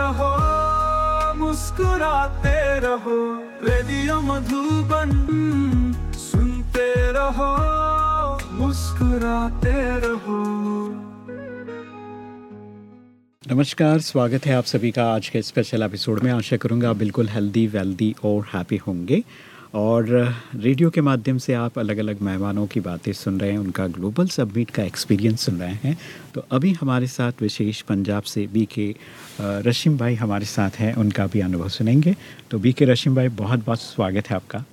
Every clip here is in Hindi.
रहो, मुस्कुराते रहो, रेडियो मधुबन सुनते रहो, मुस्कुराते रहो। नमस्कार, स्वागत है आप सभी का आज के स्पेशल एपिसोड में। आशा करूँगा बिल्कुल हेल्दी वेल्दी और हैप्पी होंगे। और रेडियो के माध्यम से आप अलग अलग मेहमानों की बातें सुन रहे हैं उनका ग्लोबल सबमिट का एक्सपीरियंस सुन रहे हैं। तो अभी हमारे साथ विशेष पंजाब से बी के रशीम भाई हमारे साथ हैं उनका भी अनुभव सुनेंगे। तो बी के रशीम भाई बहुत बहुत स्वागत है आपका।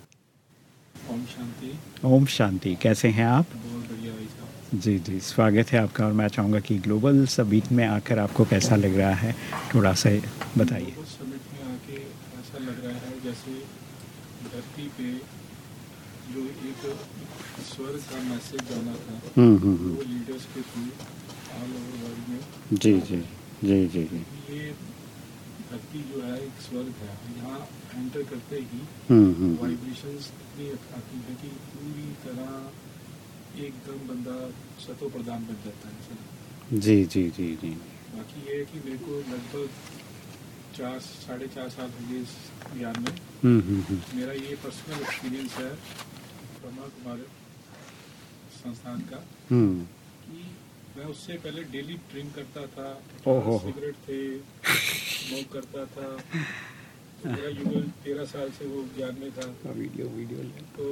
ओम शांति। ओम शांति कैसे हैं आप? जी जी स्वागत है आपका और मैं चाहूँगा कि ग्लोबल सबमिट में आकर आपको कैसा लग रहा है थोड़ा सा बताइए। समिट में आके ऐसा लग रहा है जैसे धरती पे जो एक स्वर का मैसेज जाना था हम्म हम्म हम्म। वो लीडर्स के थ्रू ऑल ओवर वर्ल्ड में। जी जी जी जी जी। ये धरती जो है एक स्वर्ग है। यहाँ एंटर करते ही। वाइब्रेशंस इतनी आती है कि पूरी तरह एकदम बंदा सतो प्रदान बन जाता है जी जी जी जी। बाकी ये है कि मेरे को लगभग चार साढ़े चार साल हो गए इस ज्ञान में। हम्म हम्म हम्म। मेरा ये पर्सनल एक्सपीरियंस है ब्रह्मा कुमार संस्थान का हम्म। कि मैं उससे पहले डेली ड्रिंक करता था सिगरेट थे स्मोक करता था। तो मेरा युगल तेरह साल से वो ज्ञान में था। वीडियो वीडियो तो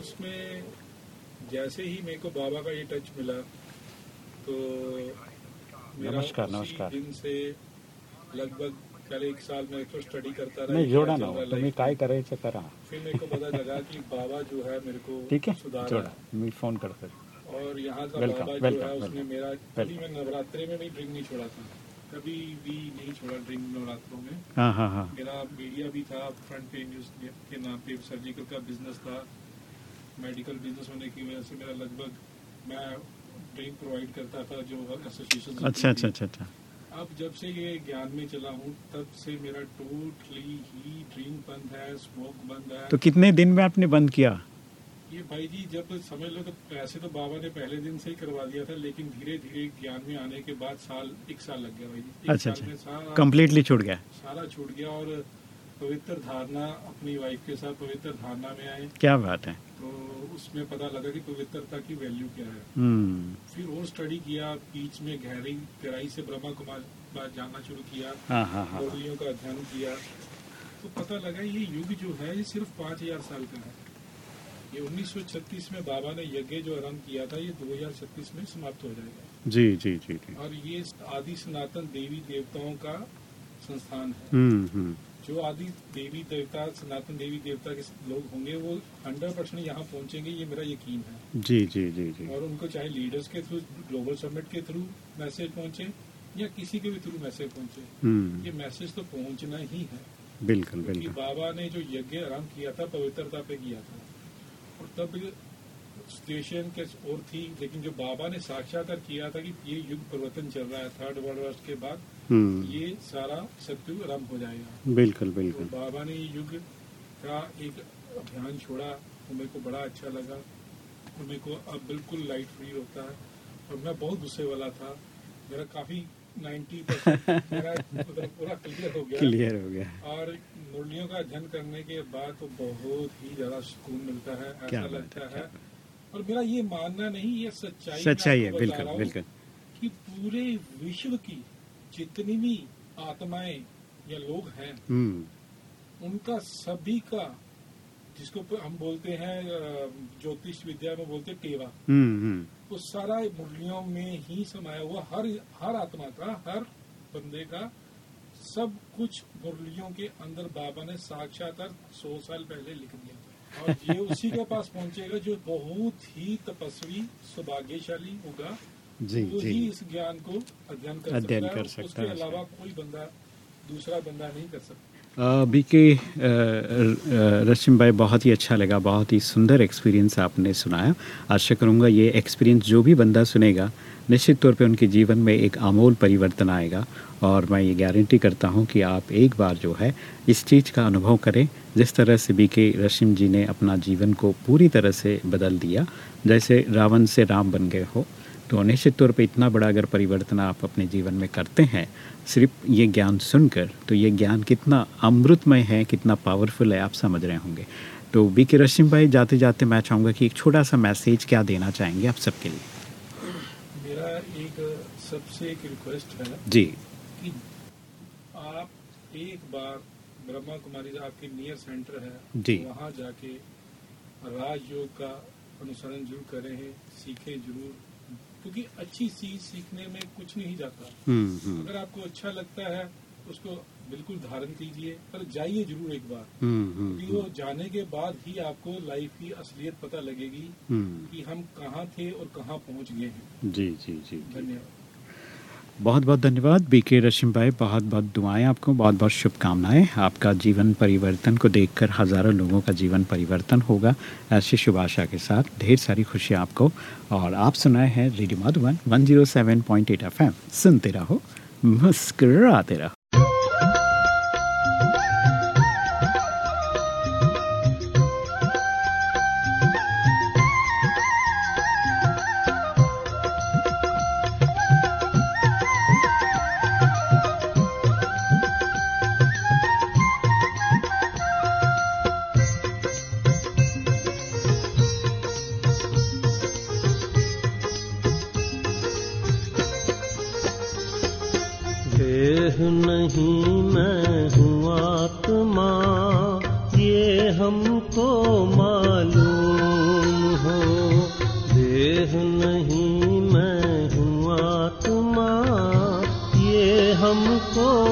उसमें जैसे ही मेरे को बाबा का ये टच मिला तो नमस्कार, नमस्कार। दिन से लगभग पहले एक साल में तो स्टडी करता रहा नाही जोडा ना तुम्ही काय। करायचं करा फिर मेरे को पता लगा कि बाबा जो है मेरे को ठीक है जोड़ा मी फ़ोन करतो और यहाँ का Welcome, बाबा जो welcome, है उसने welcome. मेरा कभी मैं नवरात्रे में भी ड्रिंक नहीं छोड़ा था। कभी भी नहीं छोड़ा ड्रिंक नवरात्रों में। हाँ हाँ हाँ। मेरा मीडिया भी था फ्रंट पे न्यूज़ के नाम पे सर्जिकल का बिज़नेस था। मेडिकल बिज़नेस होने की वजह से मेरा लगभग मैं ड्रिंक प्रोवाइड करता था जो एसोसिएशन अच्छा अच्छा अच्छा अच्छा। अब जब से ये ज्ञान में चला हूँ तब से मेरा टोटली ही ड्रिंक बंद है स्मोक बंद है। तो कितने दिन में आपने बंद किया? ये भाई जी जब समझ लो तो पैसे तो बाबा ने पहले दिन से ही करवा दिया था लेकिन धीरे धीरे ज्ञान में आने के बाद साल एक साल लग गया भाई जी। एक अच्छा अच्छा। कंप्लीटली छूट गया। सारा छूट गया और पवित्र धारणा अपनी वाइफ के साथ पवित्र धारणा में आए। क्या बात है। तो उसमें पता लगा कि पवित्रता की वैल्यू क्या है। हम्म। फिर और स्टडी किया बीच में गहरी गहराई से ब्रह्मा कुमार बात जानना शुरू किया हाँ हाँ हाँ। मुरलियों का अध्ययन किया। तो पता लगा ये युग जो है ये सिर्फ़ पाँच हज़ार साल का है। ये 1936 में बाबा ने यज्ञ जो आरंभ किया था ये 2036 में समाप्त हो जाएगा। जी जी जी जी। और ये आदि सनातन देवी देवताओं का संस्थान है। हम्म हम्म। जो आदि देवी देवता सनातन देवी देवता के लोग होंगे वो हंड्रेड परसेंट यहाँ पहुँचेंगे ये मेरा यकीन है। जी जी जी जी। और उनको चाहे लीडर्स के थ्रू ग्लोबल समिट के थ्रू मैसेज पहुँचे या किसी के भी थ्रू मैसेज पहुँचे ये मैसेज तो पहुँचना ही है। बिल्कुल बिल्कुल। बाबा ने जो यज्ञ आराम किया था पवित्रता पे किया था और तब सिचुएशन के और थी लेकिन जो बाबा ने साक्षात्कार किया था कि ये युग परिवर्तन चल रहा है थर्ड वर्ल्ड वर्ष के बाद हम्म। ये सारा सत्युग आरंभ हो जाएगा। बिल्कुल बिल्कुल तो बिल्कुल। बाबा ने युग का एक अभियान छोड़ा तो मेरे को बड़ा अच्छा लगा और मेरे को अब बिल्कुल लाइट फ्री होता है और मैं बहुत गुस्से वाला था। मेरा काफ़ी 90 परसेंट मेरा मतलब पूरा क्लियर हो गया। क्लियर हो गया। और मुरलियों का अध्ययन करने के बाद तो बहुत ही ज़्यादा सुकून मिलता है ऐसा लगता है। और मेरा ये मानना नहीं ये सच्चाई सच्चाई है बिल्कुल बिल्कुल। कि पूरे विश्व की जितनी भी आत्माएँ या लोग हैं हम्म। उनका सभी का जिसको हम बोलते हैं ज्योतिष विद्या में बोलते हैं टेवा। हम्म हम्म। वो सारा मुरलियों में ही समाया हुआ हर हर आत्मा का हर बंदे का सब कुछ मुरलियों के अंदर बाबा ने साक्षात्कार सौ साल पहले लिख दिया था। और ये उसी के पास पहुंचेगा जो बहुत ही तपस्वी सौभाग्यशाली होगा। जी वो जी। इस ज्ञान को अध्ययन कर अध्ययन सकता है कर सकता उसके है, अलावा कोई बंदा दूसरा बंदा नहीं कर सकता। बी के रश्मि भाई बहुत ही अच्छा लगा बहुत ही सुंदर एक्सपीरियंस आपने सुनाया। आशा करूँगा ये एक्सपीरियंस जो भी बंदा सुनेगा निश्चित तौर पे उनके जीवन में एक आमूल परिवर्तन आएगा और मैं ये गारंटी करता हूँ कि आप एक बार जो है इस चीज़ का अनुभव करें। जिस तरह से बी के रश्मि जी ने अपना जीवन को पूरी तरह से बदल दिया, जैसे रावण से राम बन गए हो तो निश्चित तौर पे इतना बड़ा अगर परिवर्तन आप अपने जीवन में करते हैं, सिर्फ़ ये ज्ञान सुनकर तो ये ज्ञान कितना अमृतमय है, कितना पावरफुल है, आप समझ रहे होंगे। तो बी के रश्मि भाई जाते जाते मैं चाहूँगा कि एक छोटा सा मैसेज क्या देना चाहेंगे आप सबके लिए? एक सबसे एक रिक्वेस्ट है जी। कि आप एक बार ब्रह्मा कुमारी आपके नियर सेंटर है जी। वहाँ जाके राजयोग का अनुसरण ज़रूर करें सीखे ज़रूर क्योंकि अच्छी चीज़ सीखने में कुछ नहीं जाता। हम्म हम्म। अगर आपको अच्छा लगता है उसको बिल्कुल धारण कीजिए पर जाइए ज़रूर एक बार। हम्म क्योंकि हम्म। वो जाने के बाद ही आपको लाइफ की असलियत पता लगेगी हम्म। कि हम कहाँ थे और कहाँ पहुँच गए हैं। जी जी जी धन्यवाद। बहुत बहुत धन्यवाद बी के रश्मि भाई। बहुत बहुत दुआएँ आपको बहुत बहुत शुभकामनाएँ। आपका जीवन परिवर्तन को देखकर हज़ारों लोगों का जीवन परिवर्तन होगा। ऐसी शुभ आशा के साथ ढेर सारी खुशियाँ आपको। और आप सुनाए हैं रेडियो मधुबन 107.8 एफएम सुनते रहो मुस्कुराते रहो। नहीं, मैं हूँ आत्मा। ये हमको मालूम हो। देह नहीं, मैं हूँ आत्मा। ये हमको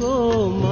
हमको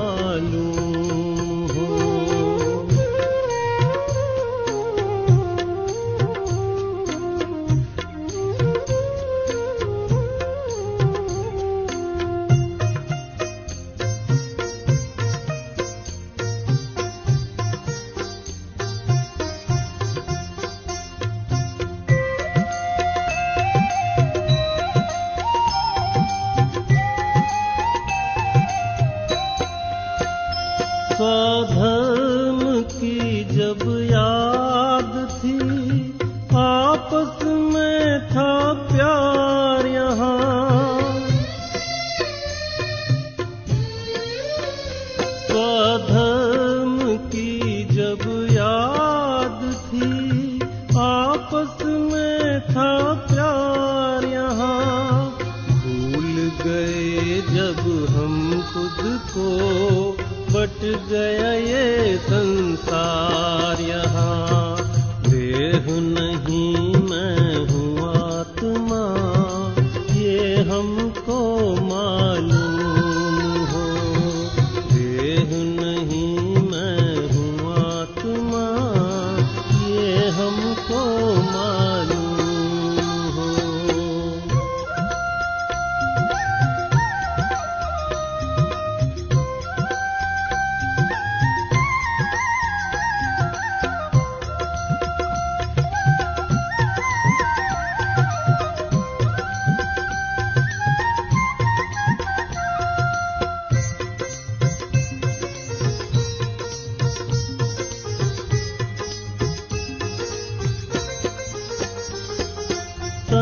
गया ये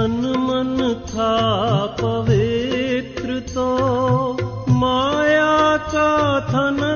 तन मन था पवित्र तो माया का चाथन